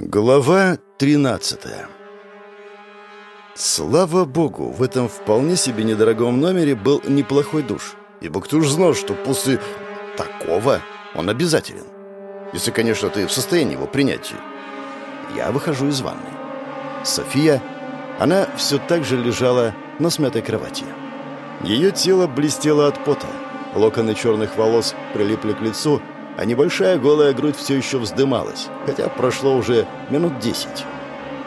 Глава 13 Слава богу, в этом вполне себе недорогом номере был неплохой душ. Ибо кто ж знал, что после такого он обязателен. Если, конечно, ты в состоянии его принять. Я выхожу из ванной. София, она все так же лежала на смятой кровати. Ее тело блестело от пота. Локоны черных волос прилипли к лицу, а небольшая голая грудь все еще вздымалась, хотя прошло уже минут десять.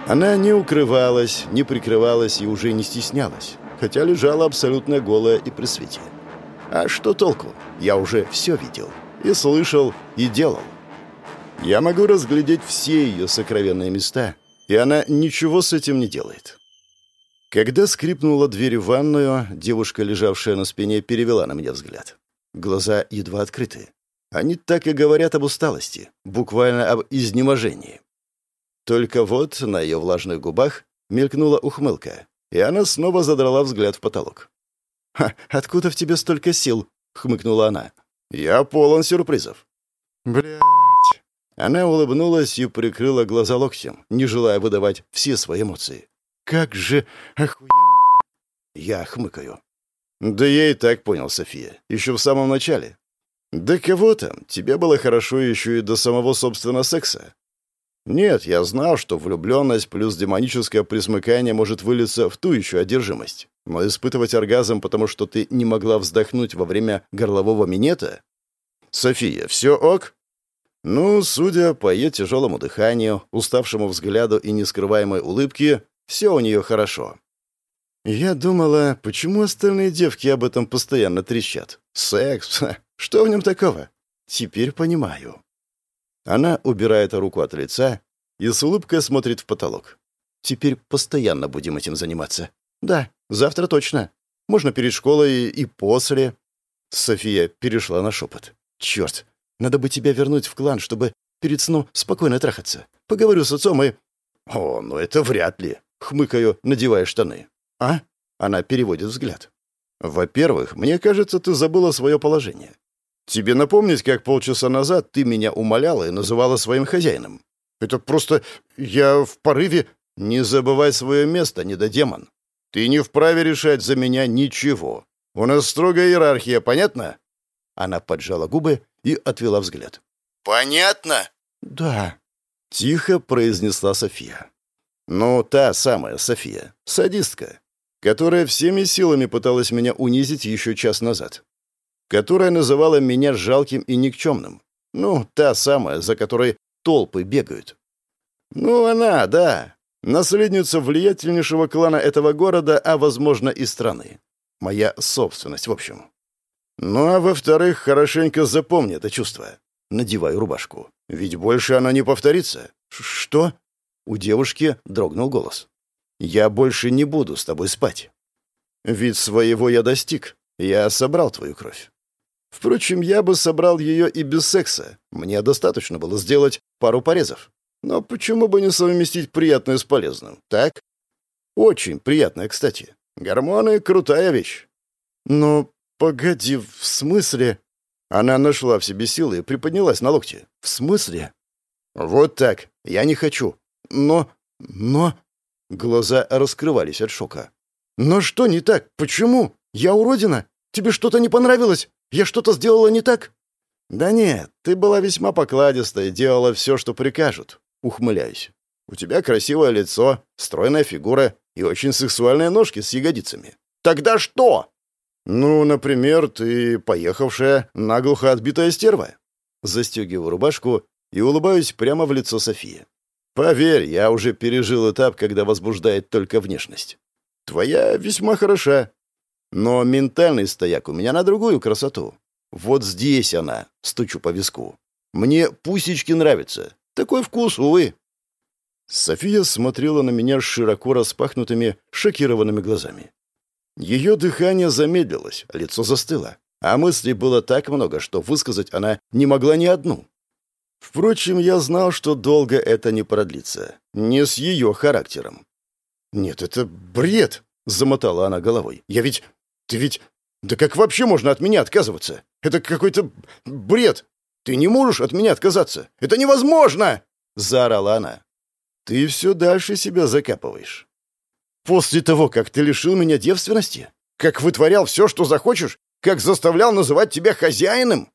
Она не укрывалась, не прикрывалась и уже не стеснялась, хотя лежала абсолютно голая и при свете. А что толку? Я уже все видел. И слышал, и делал. Я могу разглядеть все ее сокровенные места, и она ничего с этим не делает. Когда скрипнула дверь в ванную, девушка, лежавшая на спине, перевела на меня взгляд. Глаза едва открыты. Они так и говорят об усталости, буквально об изнеможении. Только вот на ее влажных губах мелькнула ухмылка, и она снова задрала взгляд в потолок. «Ха, откуда в тебе столько сил?» — хмыкнула она. «Я полон сюрпризов». «Блядь!» Она улыбнулась и прикрыла глаза локтем, не желая выдавать все свои эмоции. «Как же охуенно!» Я хмыкаю. «Да я и так понял, София. Еще в самом начале. «Да кого там? Тебе было хорошо еще и до самого, собственно, секса». «Нет, я знал, что влюбленность плюс демоническое присмыкание может вылиться в ту еще одержимость. Но испытывать оргазм, потому что ты не могла вздохнуть во время горлового минета? София, все ок?» Ну, судя по ее тяжелому дыханию, уставшему взгляду и нескрываемой улыбке, все у нее хорошо. Я думала, почему остальные девки об этом постоянно трещат? Секс? Что в нем такого? Теперь понимаю. Она убирает руку от лица и с улыбкой смотрит в потолок. Теперь постоянно будем этим заниматься. Да, завтра точно. Можно перед школой и после. София перешла на шепот. Черт, надо бы тебя вернуть в клан, чтобы перед сном спокойно трахаться. Поговорю с отцом и... О, ну это вряд ли. Хмыкаю, надевая штаны. А? Она переводит взгляд. Во-первых, мне кажется, ты забыла свое положение. Тебе напомнить, как полчаса назад ты меня умоляла и называла своим хозяином? Это просто... я в порыве... Не забывай свое место, недодемон. Ты не вправе решать за меня ничего. У нас строгая иерархия, понятно?» Она поджала губы и отвела взгляд. «Понятно?» «Да», — тихо произнесла София. «Ну, та самая София, садистка, которая всеми силами пыталась меня унизить еще час назад которая называла меня жалким и никчемным. Ну, та самая, за которой толпы бегают. Ну, она, да. Наследница влиятельнейшего клана этого города, а, возможно, и страны. Моя собственность, в общем. Ну, а во-вторых, хорошенько запомни это чувство. Надеваю рубашку. Ведь больше оно не повторится. Что? У девушки дрогнул голос. Я больше не буду с тобой спать. Ведь своего я достиг. Я собрал твою кровь. Впрочем, я бы собрал ее и без секса. Мне достаточно было сделать пару порезов. Но почему бы не совместить приятное с полезным, так? Очень приятное, кстати. Гормоны — крутая вещь. Но погоди, в смысле? Она нашла в себе силы и приподнялась на локте. В смысле? Вот так. Я не хочу. Но... но... Глаза раскрывались от шока. «Но что не так? Почему? Я уродина? Тебе что-то не понравилось? Я что-то сделала не так?» «Да нет, ты была весьма покладистая и делала все, что прикажут», — ухмыляюсь. «У тебя красивое лицо, стройная фигура и очень сексуальные ножки с ягодицами». «Тогда что?» «Ну, например, ты поехавшая, наглухо отбитая стерва». Застегиваю рубашку и улыбаюсь прямо в лицо Софии. «Поверь, я уже пережил этап, когда возбуждает только внешность. Твоя весьма хороша, но ментальный стояк у меня на другую красоту. Вот здесь она, стучу по виску. Мне пусечки нравятся. Такой вкус, увы. София смотрела на меня широко распахнутыми, шокированными глазами. Ее дыхание замедлилось, лицо застыло, а мыслей было так много, что высказать она не могла ни одну. Впрочем, я знал, что долго это не продлится. Не с ее характером. «Нет, это бред!» — замотала она головой. «Я ведь ты ведь... Да как вообще можно от меня отказываться? Это какой-то бред. Ты не можешь от меня отказаться. Это невозможно!» — заорала она. Ты все дальше себя закапываешь. После того, как ты лишил меня девственности, как вытворял все, что захочешь, как заставлял называть тебя хозяином?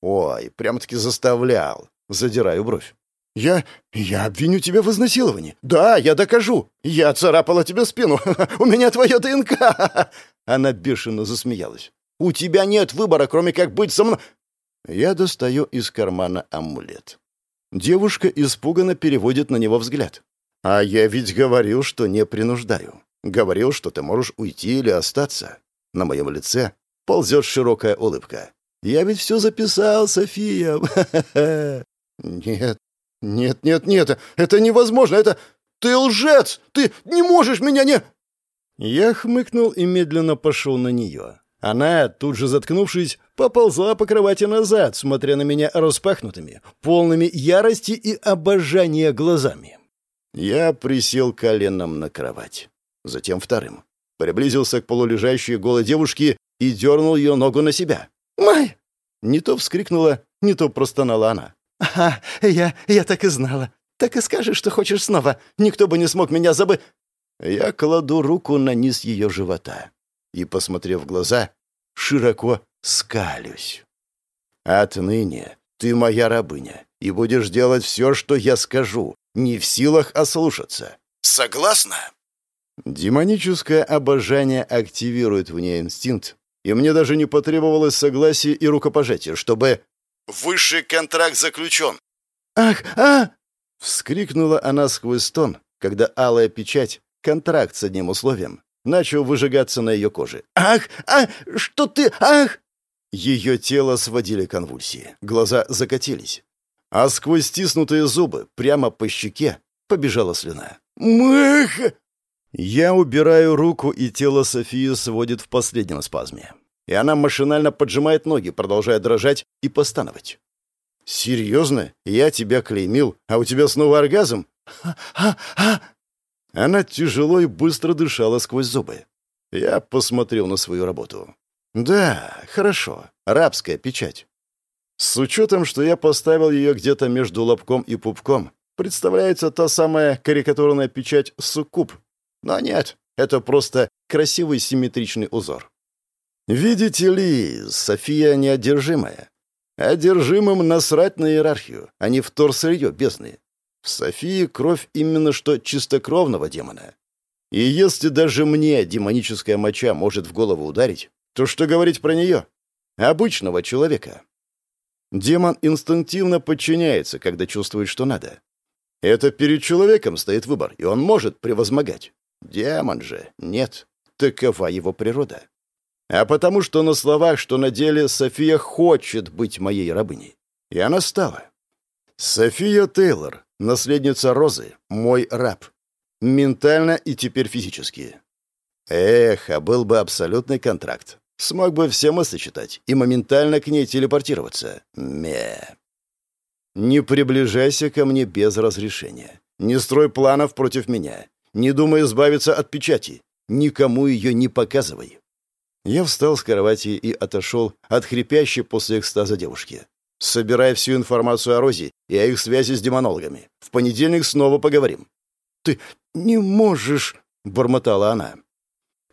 Ой, прям-таки заставлял. Задираю бровь. «Я... я обвиню тебя в изнасиловании. Да, я докажу. Я царапала тебе спину. У меня твое ДНК!» Она бешено засмеялась. «У тебя нет выбора, кроме как быть со мной...» Я достаю из кармана амулет. Девушка испуганно переводит на него взгляд. «А я ведь говорил, что не принуждаю. Говорил, что ты можешь уйти или остаться». На моем лице ползет широкая улыбка. «Я ведь все записал, София!» «Нет, нет, нет, нет, это невозможно, это... Ты лжец! Ты не можешь меня не...» Я хмыкнул и медленно пошел на нее. Она, тут же заткнувшись, поползла по кровати назад, смотря на меня распахнутыми, полными ярости и обожания глазами. Я присел коленом на кровать, затем вторым. Приблизился к полулежащей голой девушке и дернул ее ногу на себя. «Май!» Не то вскрикнула, не то простонала она. «Ага, я, я так и знала. Так и скажешь, что хочешь снова. Никто бы не смог меня забыть...» Я кладу руку на низ ее живота и, посмотрев в глаза, широко скалюсь. «Отныне ты моя рабыня, и будешь делать все, что я скажу, не в силах ослушаться. Согласна?» Демоническое обожание активирует в ней инстинкт, и мне даже не потребовалось согласия и рукопожатия, чтобы Высший контракт заключен!» «Ах, а!» — вскрикнула она сквозь стон, когда алая печать, контракт с одним условием, начал выжигаться на ее коже. «Ах, а, что ты, ах!» Ее тело сводили конвульсии, глаза закатились, а сквозь стиснутые зубы прямо по щеке побежала слюна. «Мых!» Я убираю руку, и тело Софии сводит в последнем спазме и она машинально поджимает ноги, продолжая дрожать и постановать. «Серьезно? Я тебя клеймил, а у тебя снова оргазм?» «Ха-ха-ха!» Она тяжело и быстро дышала сквозь зубы. Я посмотрел на свою работу. «Да, хорошо. Рабская печать. С учетом, что я поставил ее где-то между лобком и пупком, представляется та самая карикатурная печать суккуб. Но нет, это просто красивый симметричный узор. Видите ли, София неодержимая. Одержимым насрать на иерархию, а не в торсырье бездны. В Софии кровь именно что чистокровного демона. И если даже мне демоническая моча может в голову ударить, то что говорить про нее? Обычного человека. Демон инстинктивно подчиняется, когда чувствует, что надо. Это перед человеком стоит выбор, и он может превозмогать. Демон же нет. Такова его природа а потому что на словах, что на деле София хочет быть моей рабыней. И она стала. София Тейлор, наследница Розы, мой раб. Ментально и теперь физически. Эх, а был бы абсолютный контракт. Смог бы все мысли читать и моментально к ней телепортироваться. Ме. Не приближайся ко мне без разрешения. Не строй планов против меня. Не думай избавиться от печати. Никому ее не показывай. Я встал с кровати и отошел от хрипящей после экстаза девушки. Собирай всю информацию о Розе и о их связи с демонологами. В понедельник снова поговорим». «Ты не можешь...» — бормотала она.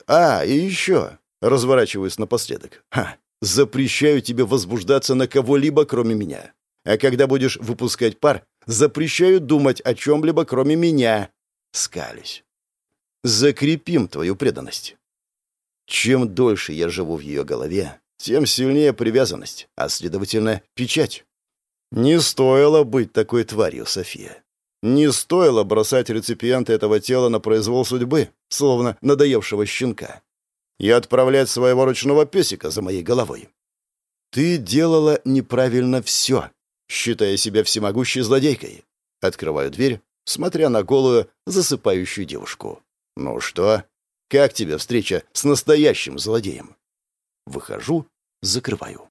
«А, и еще...» — разворачиваюсь напоследок. «Ха, запрещаю тебе возбуждаться на кого-либо, кроме меня. А когда будешь выпускать пар, запрещаю думать о чем-либо, кроме меня. Скались. Закрепим твою преданность. Чем дольше я живу в ее голове, тем сильнее привязанность, а, следовательно, печать. Не стоило быть такой тварью, София. Не стоило бросать реципиента этого тела на произвол судьбы, словно надоевшего щенка, и отправлять своего ручного песика за моей головой. Ты делала неправильно все, считая себя всемогущей злодейкой. Открываю дверь, смотря на голую, засыпающую девушку. Ну что, как тебе встреча с настоящим злодеем? Выхожу, закрываю.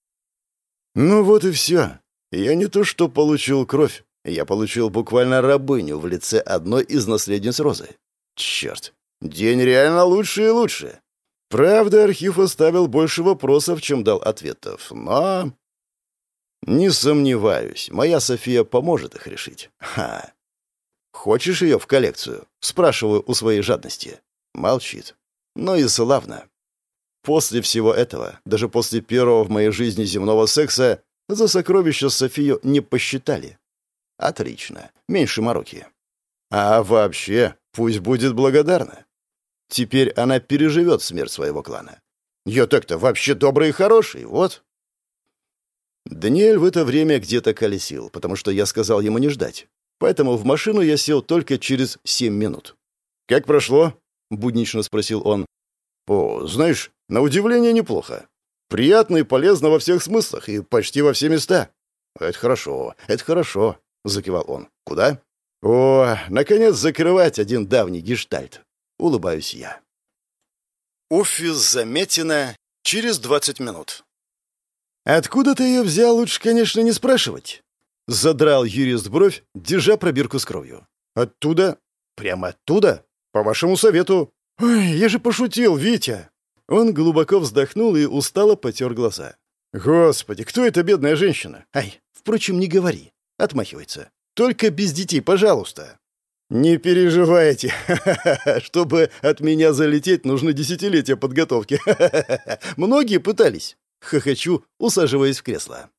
Ну вот и все. Я не то что получил кровь, я получил буквально рабыню в лице одной из наследниц Розы. Черт, день реально лучше и лучше. Правда, архив оставил больше вопросов, чем дал ответов, но... Не сомневаюсь, моя София поможет их решить. Ха. Хочешь ее в коллекцию?» — спрашиваю у своей жадности. Молчит. Ну и славно. После всего этого, даже после первого в моей жизни земного секса, за сокровища Софию не посчитали. Отлично. Меньше мороки. А вообще, пусть будет благодарна. Теперь она переживет смерть своего клана. Я так-то вообще добрый и хороший, вот. Даниэль в это время где-то колесил, потому что я сказал ему не ждать. Поэтому в машину я сел только через семь минут. «Как прошло?» — буднично спросил он. «О, знаешь, на удивление неплохо. Приятно и полезно во всех смыслах и почти во все места». «Это хорошо, это хорошо», — закивал он. «Куда?» «О, наконец закрывать один давний гештальт», — улыбаюсь я. Офис Заметина через двадцать минут. «Откуда ты ее взял, лучше, конечно, не спрашивать». Задрал юрист бровь, держа пробирку с кровью. «Оттуда? Прямо оттуда? По вашему совету?» «Ой, я же пошутил, Витя!» Он глубоко вздохнул и устало потер глаза. «Господи, кто эта бедная женщина?» «Ай, впрочем, не говори!» — отмахивается. «Только без детей, пожалуйста!» «Не переживайте. Чтобы от меня залететь, нужно десятилетия подготовки. Многие пытались. Хохочу, усаживаясь в кресло.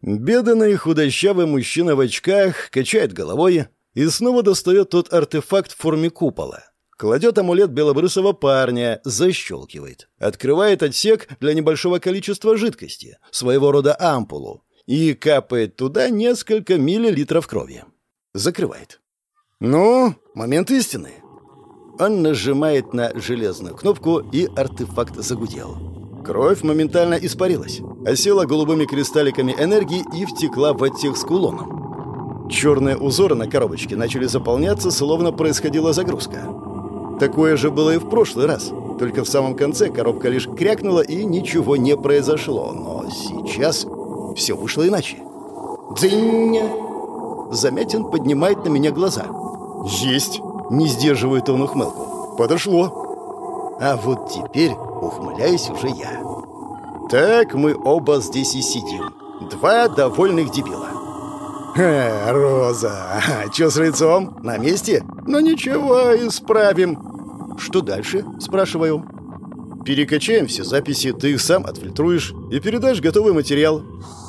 Беданный худощавый мужчина в очках качает головой и снова достает тот артефакт в форме купола. Кладет амулет белобрысого парня, защелкивает. Открывает отсек для небольшого количества жидкости, своего рода ампулу, и капает туда несколько миллилитров крови. Закрывает. «Ну, момент истины». Он нажимает на железную кнопку, и артефакт загудел. Кровь моментально испарилась, осела голубыми кристалликами энергии и втекла в отсек с кулоном. Черные узоры на коробочке начали заполняться, словно происходила загрузка. Такое же было и в прошлый раз, только в самом конце коробка лишь крякнула и ничего не произошло. Но сейчас все вышло иначе. «Дзынь!» Замятин поднимает на меня глаза. «Есть!» — не сдерживает он ухмылку. «Подошло!» А вот теперь ухмыляюсь уже я. Так мы оба здесь и сидим. Два довольных дебила. «Ха, Роза, чё с лицом? На месте? Ну ничего, исправим». «Что дальше?» – спрашиваю. «Перекачаем все записи, ты их сам отфильтруешь и передашь готовый материал».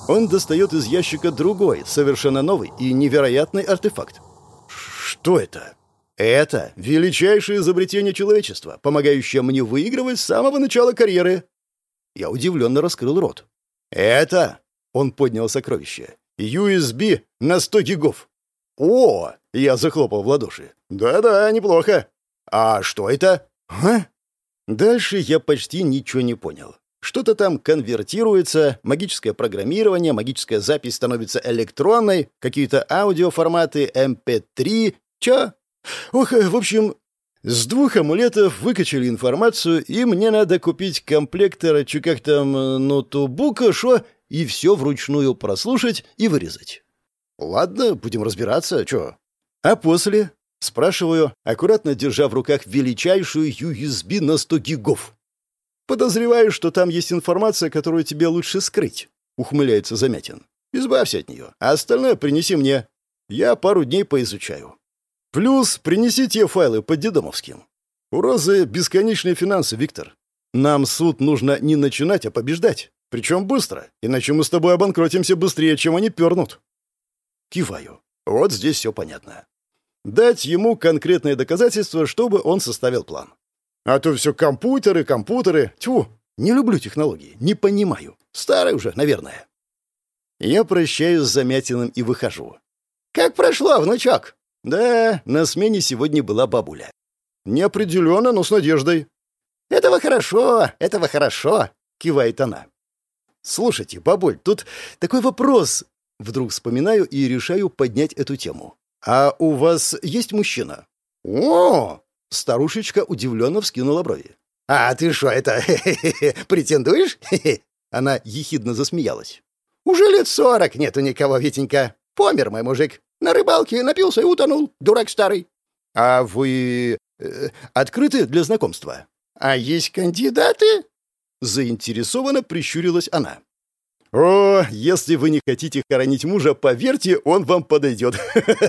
Он достает из ящика другой, совершенно новый и невероятный артефакт. «Что это?» Это величайшее изобретение человечества, помогающее мне выигрывать с самого начала карьеры. Я удивленно раскрыл рот. Это, он поднял сокровище, USB на 100 гигов. О, я захлопал в ладоши. Да-да, неплохо. А что это? А? Дальше я почти ничего не понял. Что-то там конвертируется, магическое программирование, магическая запись становится электронной, какие-то аудиоформаты, MP3. Эм Чё? Ох, в общем, с двух амулетов выкачали информацию, и мне надо купить комплектор, че как там, ноутбука, шо, и все вручную прослушать и вырезать. Ладно, будем разбираться, чё. А после, спрашиваю, аккуратно держа в руках величайшую USB на 100 гигов. Подозреваю, что там есть информация, которую тебе лучше скрыть, ухмыляется Замятин. Избавься от нее, а остальное принеси мне. Я пару дней поизучаю. Плюс принесите файлы по Дедомовским. У Розы бесконечные финансы, Виктор. Нам суд нужно не начинать, а побеждать. Причем быстро, иначе мы с тобой обанкротимся быстрее, чем они пернут. Киваю. Вот здесь все понятно. Дать ему конкретные доказательства, чтобы он составил план. А то все компьютеры, компьютеры. Тьфу, не люблю технологии, не понимаю. Старый уже, наверное. Я прощаюсь с Замятиным и выхожу. «Как прошло, внучок?» Да, на смене сегодня была бабуля. Неопределенно, но с надеждой. Этого хорошо, этого хорошо, кивает она. Слушайте, бабуль, тут такой вопрос. Вдруг вспоминаю и решаю поднять эту тему. А у вас есть мужчина? О! Старушечка удивленно вскинула брови. «А ты что, это, претендуешь?» Она ехидно засмеялась. «Уже лет сорок нету никого, Витенька. Помер мой мужик. На рыбалке напился и утонул, дурак старый. А вы э, открыты для знакомства? А есть кандидаты? Заинтересованно прищурилась она. «О, если вы не хотите хоронить мужа, поверьте, он вам подойдет!»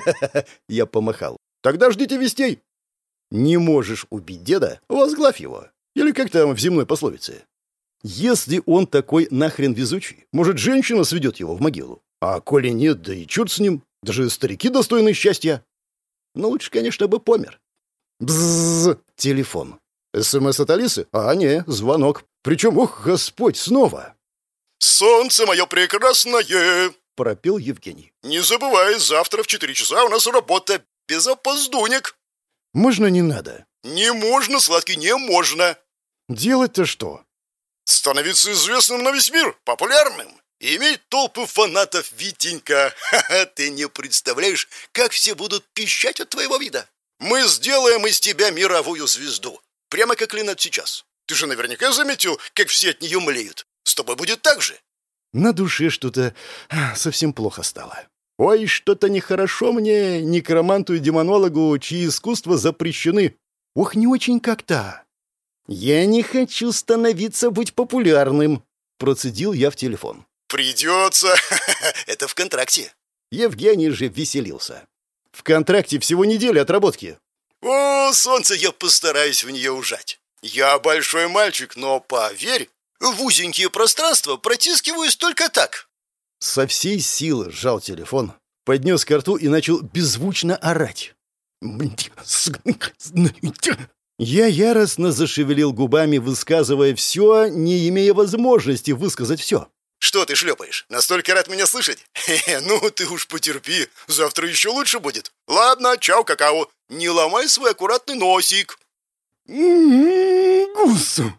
Я помахал. Тогда ждите вестей. Не можешь убить деда, возглавь его. Или как там в земной пословице. Если он такой нахрен везучий, может, женщина сведет его в могилу. А коли нет, да и черт с ним. Даже старики достойны счастья. Но лучше, конечно, бы помер. Бззз, телефон. СМС от Алисы? А, не, звонок. Причем, ох, Господь, снова. «Солнце мое прекрасное!» — пропел Евгений. «Не забывай, завтра в четыре часа у нас работа без опоздунек». «Можно не надо?» «Не можно, сладкий, не можно». «Делать-то что?» «Становиться известным на весь мир, популярным, и иметь толпы фанатов, Витенька. Ха-ха, ты не представляешь, как все будут пищать от твоего вида. Мы сделаем из тебя мировую звезду, прямо как Линет сейчас. Ты же наверняка заметил, как все от нее млеют. С тобой будет так же». На душе что-то а, совсем плохо стало. Ой, что-то нехорошо мне, некроманту и демонологу, чьи искусства запрещены. Ох, не очень как-то. Я не хочу становиться быть популярным, процедил я в телефон. Придется. Это в контракте. Евгений же веселился. В контракте всего неделя отработки. О, солнце, я постараюсь в нее ужать. Я большой мальчик, но поверь, в узенькие пространства протискиваюсь только так. Со всей силы сжал телефон, поднес к рту и начал беззвучно орать. Я яростно зашевелил губами, высказывая все, не имея возможности высказать все. «Что ты шлепаешь? Настолько рад меня слышать? Хе-хе, ну ты уж потерпи, завтра еще лучше будет. Ладно, чао, какао, не ломай свой аккуратный носик». Гусу.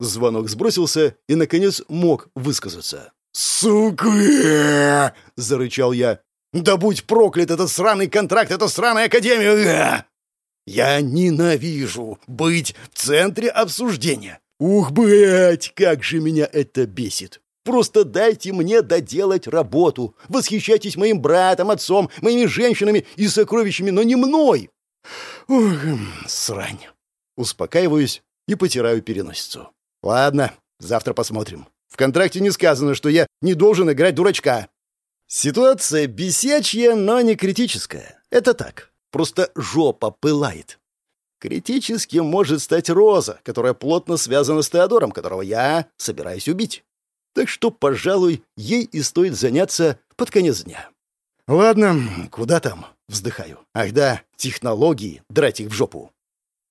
Звонок сбросился и, наконец, мог высказаться. «Сука!» — зарычал я. «Да будь проклят этот сраный контракт, эта сраная академия!» «Я ненавижу быть в центре обсуждения. Ух, блядь, как же меня это бесит! Просто дайте мне доделать работу. Восхищайтесь моим братом, отцом, моими женщинами и сокровищами, но не мной!» «Ух, срань!» Успокаиваюсь и потираю переносицу. «Ладно, завтра посмотрим. В контракте не сказано, что я не должен играть дурачка». Ситуация бесячья, но не критическая. Это так. Просто жопа пылает. Критическим может стать Роза, которая плотно связана с Теодором, которого я собираюсь убить. Так что, пожалуй, ей и стоит заняться под конец дня. Ладно, куда там? Вздыхаю. Ах да, технологии, драть их в жопу.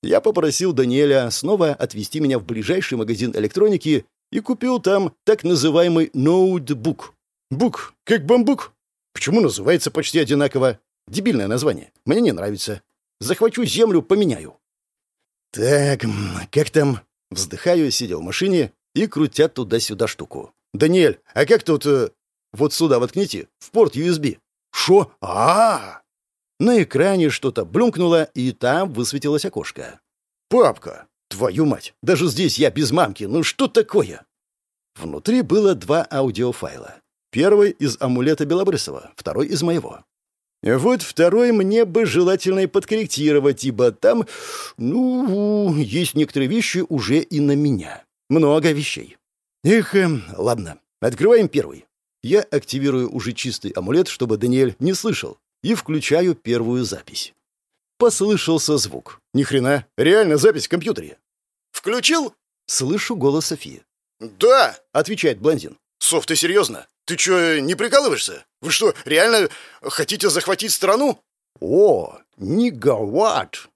Я попросил Даниэля снова отвезти меня в ближайший магазин электроники и купил там так называемый ноутбук. Бук, как бамбук. Почему называется почти одинаково? Дебильное название. Мне не нравится. Захвачу землю, поменяю. Так, как там? Вздыхаю, сидя в машине и крутя туда-сюда штуку. «Даниэль, а как тут...» э, «Вот сюда воткните, в порт USB». «Шо? а, -а, -а На экране что-то блюмкнуло, и там высветилось окошко. «Папка! Твою мать! Даже здесь я без мамки! Ну что такое?» Внутри было два аудиофайла. Первый из амулета Белобрысова, второй из моего. Вот второй мне бы желательно и подкорректировать, ибо там, ну, есть некоторые вещи уже и на меня. Много вещей. Эх, эм, ладно, открываем первый. Я активирую уже чистый амулет, чтобы Даниэль не слышал, и включаю первую запись. Послышался звук. Ни хрена, реально запись в компьютере. «Включил?» Слышу голос Софии. «Да», — отвечает блондин. «Соф, ты серьезно? Ты что, не прикалываешься? Вы что, реально хотите захватить страну?» «О, нигават!»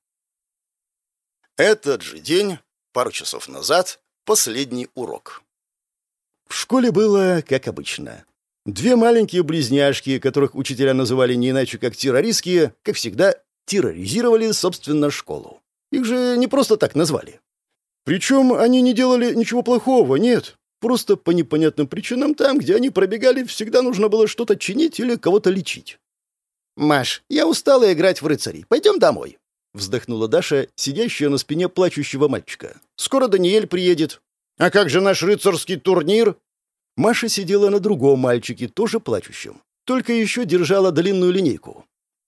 Этот же день, пару часов назад, последний урок. В школе было как обычно. Две маленькие близняшки, которых учителя называли не иначе как террористские, как всегда, терроризировали, собственно, школу. Их же не просто так назвали. Причем они не делали ничего плохого, нет. Просто по непонятным причинам там, где они пробегали, всегда нужно было что-то чинить или кого-то лечить. «Маш, я устала играть в рыцарей. Пойдем домой», — вздохнула Даша, сидящая на спине плачущего мальчика. «Скоро Даниэль приедет». «А как же наш рыцарский турнир?» Маша сидела на другом мальчике, тоже плачущем. Только еще держала длинную линейку.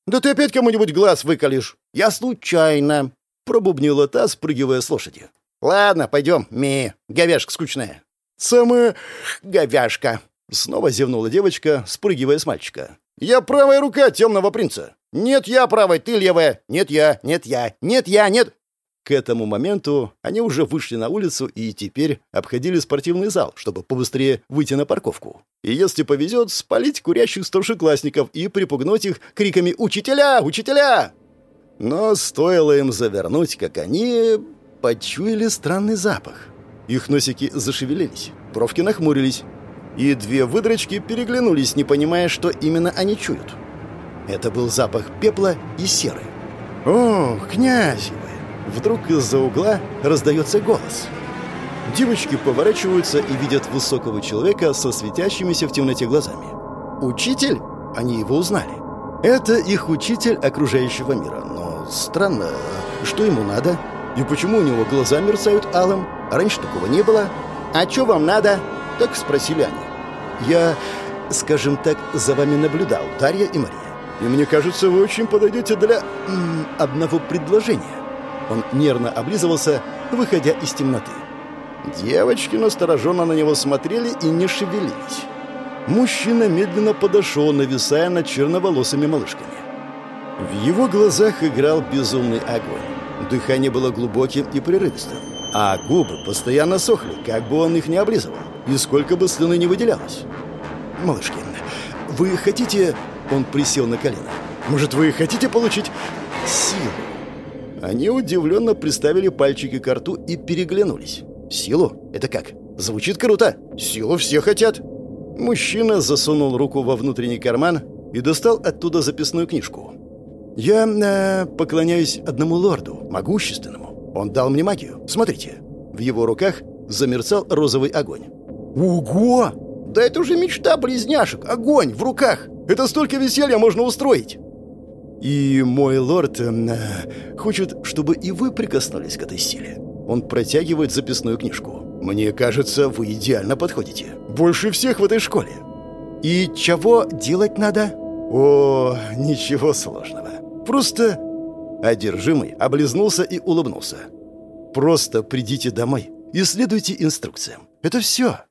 «Да ты опять кому-нибудь глаз выколешь!» «Я случайно!» — пробубнила та, спрыгивая с лошади. «Ладно, пойдем, Ми, говяжка скучная». «Самая говяжка!» — снова зевнула девочка, спрыгивая с мальчика. «Я правая рука темного принца. «Нет я правой, ты левая! Нет я! Нет я! Нет я! Нет...» К этому моменту они уже вышли на улицу и теперь обходили спортивный зал, чтобы побыстрее выйти на парковку. И если повезет, спалить курящих старшеклассников и припугнуть их криками «Учителя! Учителя!». Но стоило им завернуть, как они почуяли странный запах. Их носики зашевелились, бровки нахмурились, и две выдрочки переглянулись, не понимая, что именно они чуют. Это был запах пепла и серы. «О, князевы!» Вдруг из-за угла раздается голос. Девочки поворачиваются и видят высокого человека со светящимися в темноте глазами. «Учитель?» Они его узнали. Это их учитель окружающего мира. Но странно, что ему надо? И почему у него глаза мерцают алым? Раньше такого не было. «А что вам надо?» Так спросили они. «Я, скажем так, за вами наблюдал, Дарья и Мария. И мне кажется, вы очень подойдете для м, одного предложения». Он нервно облизывался, выходя из темноты. Девочки настороженно на него смотрели и не шевелились. Мужчина медленно подошел, нависая над черноволосыми малышками. В его глазах играл безумный огонь. Дыхание было глубоким и прерывистым, а губы постоянно сохли, как бы он их не облизывал, и сколько бы слюны не выделялось. «Малышки, вы хотите...» Он присел на колено. «Может, вы хотите получить силу?» Они удивленно приставили пальчики к рту и переглянулись. «Силу? Это как? Звучит круто! Силу все хотят!» Мужчина засунул руку во внутренний карман и достал оттуда записную книжку. «Я э, поклоняюсь одному лорду, могущественному. Он дал мне магию. Смотрите». В его руках замерцал розовый огонь. «Ого! Да это уже мечта близняшек! Огонь в руках! Это столько веселья можно устроить!» И мой лорд э, хочет, чтобы и вы прикоснулись к этой силе. Он протягивает записную книжку. Мне кажется, вы идеально подходите. Больше всех в этой школе. И чего делать надо? О, ничего сложного. Просто одержимый облизнулся и улыбнулся. Просто придите домой и следуйте инструкциям. Это все.